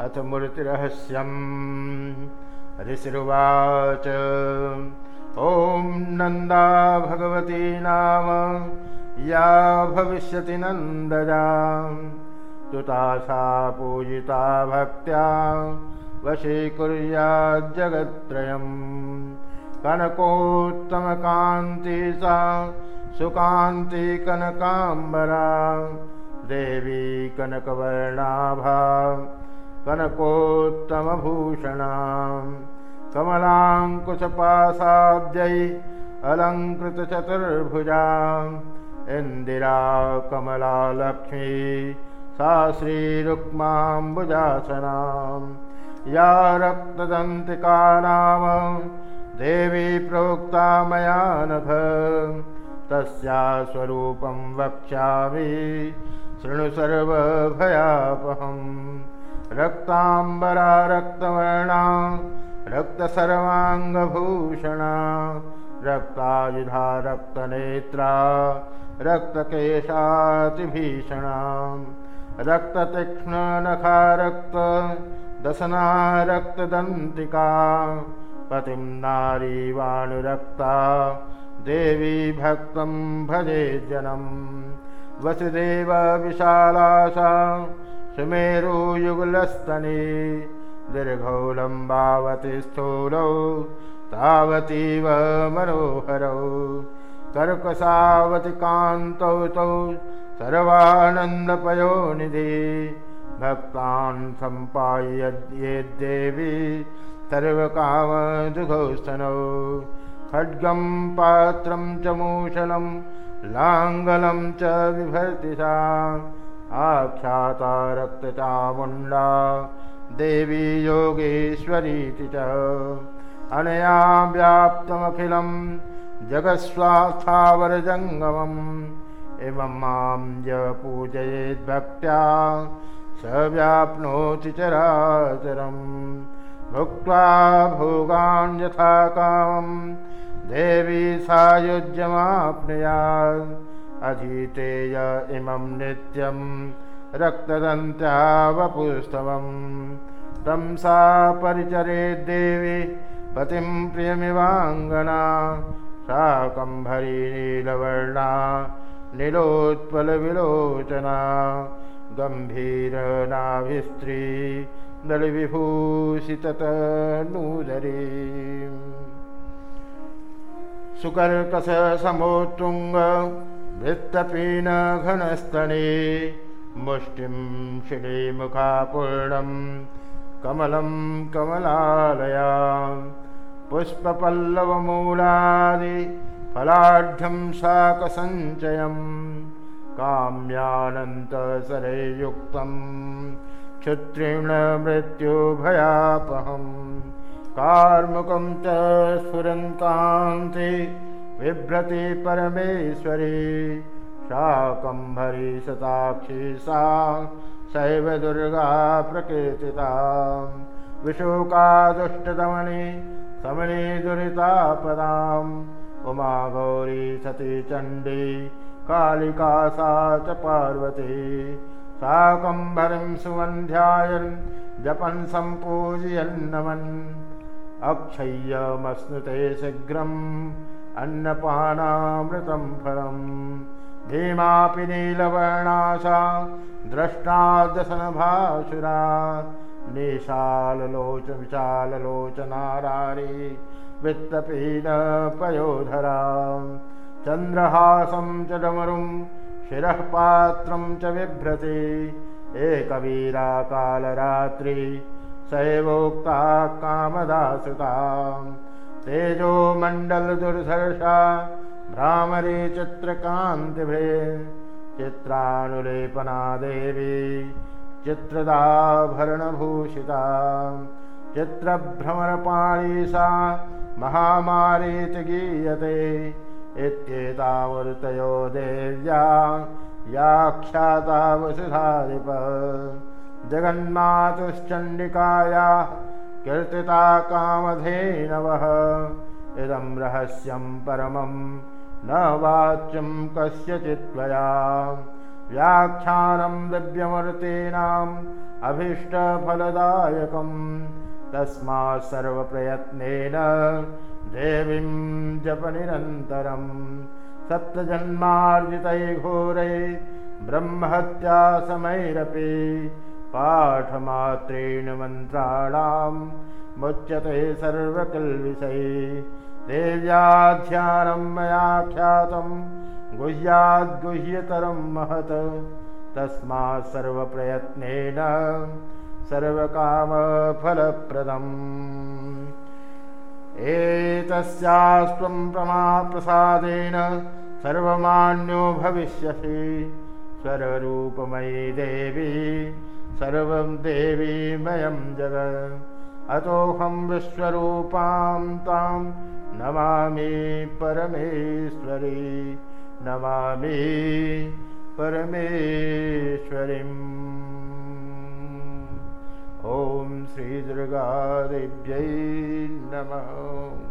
अथ मूर्तिरहस्यम्। ऋषिरुवाच ॐ नन्दा भगवती नाम। या भविष्यति नन्दजा। तुता सा पूजिता भक्त्या। वशीकुर्याज्जगत्त्रयम् कनकोत्तमकान्ति सा। सुकान्ति कनकाम्बरा। देवी कनकवर्णाभा कनकोत्तमभूषणा कमलाङ्कुशपासाब्जै अलङ्कृतचतुर्भुजा इन्दिरा कमला लक्ष्मी सा श्रीरुक्माम्बुजासनां या रक्तदन्तिका नाम देवी प्रोक्ता मया नभ तस्या स्वरूपं वक्ष्यामि शृणु सर्वभयापहम् रक्ताम्बरा रक्तवर्णा रक्तसर्वाङ्गभूषणा रक्तायुधा रक्तनेत्रा रक्तकेशातिभीषणा रक्ततीक्ष्णनखा रक्तदशना रक्तदन्तिका पतिं नारीवाणुरक्ता देवी भक्तं भजे जनम् वसुदेव विशालासा सुमेरुयुगलस्तने दीर्घौ लम्बावति स्थूलौ तावतीव मनोहरौ। कर्कसावति कान्तौ तौ सर्वानन्दपयोनिधि भक्तान् सम्पाय्येद्देवी सर्वकामदुघौस्तनौ खड्गं पात्रं च मूषलं लाङ्गलं च बिभर्ति सा आख्याता रक्तचामुण्डा देवी योगेश्वरीति च। अनया व्याप्तमखिलं जगत्स्वास्थावरजङ्गमम् इमं मां य पूजयेद्भक्त्या स व्याप्नोति चराचरम् भुक्त्वा भोगान् यथा कामं देवी सायुज्यमाप्नुयात् अधीतेय इमं नित्यं रक्तदन्त्या वपुस्तवम् तं सा परिचरेद्देवी पतिं प्रियमिवाङ्गना शाकम्भरी नीलवर्णा नीलोत्पलविलोचना गम्भीरनाभिस्त्री दलविभूषिततनूदरी वृत्तपीनघनस्तने मुष्टिं शिलीमुखापूर्णं कमलं कमलालया पुष्पपल्लवमूलादिफलाढ्यं शाकसञ्चयं काम्यानन्तसरयुक्तं क्षुत्रिणमृत्युभयापहम् कार्मुकं च स्फुरन्कान्ति बिभ्रति परमेश्वरी। शाकम्भरी शताक्षी सा सैव दुर्गा प्रकीर्तिता। विशोकादुष्टदमनि समनि दुरितापदाम् उमा गौरी सती चण्डी कालिका सा च पार्वती। शाकम्भरीं सुवन्ध्यायन् जपन् सम्पूजयन्नमन् अक्षय्यमश्नुते शीघ्रम् अन्नपानामृतं फलम्। भीमापि नीलवर्णाशा द्रष्टा दशनभासुरा निशाललोच विशाललोचनारारी वित्तपीनपयोधरा चन्द्रहासं च डमरुं शिरः पात्रं च बिभ्रति। एकवीराकालरात्रि सैवोक्ता कामदासुता तेजो मण्डलदुर्धर्षा भ्रामरी चित्रकान्तिभे चित्रानुलेपना देवी चित्रदाभरणभूषिता चित्रभ्रमरपाणी सा महामारीति गीयते इत्येतावृतयो देव्या याख्याता वसुधारिप जगन्मातुश्चण्डिकायाः कीर्तिता कामधेनवः इदं रहस्यं परमं न वाच्यं कस्यचित् त्वया। व्याख्यानं दिव्यमूर्तीनाम् अभीष्टफलदायकम्। तस्मात् सर्वप्रयत्नेन देवीं जपनिरन्तरम् सप्तजन्मार्जितै घोरै ब्रह्महत्यासमैरपि पाठमात्रेण मन्त्राणां मुच्यते सर्वकल्विषये। देव्याध्यानं मया ख्यातं गुह्याद्गुह्यतरं महत्। तस्मात् सर्वप्रयत्नेन सर्वकामफलप्रदम्। एतस्यास्त्वं प्रमाप्रसादेन सर्वमान्यो भविष्यसि। स्वररूपमयी देवी सर्वं देवीमयं जगत् अतोऽहं विश्वरूपां तां नमामि परमेश्वरी। नमामि परमेश्वरीम्। ॐ श्रीदुर्गादेव्यै नमः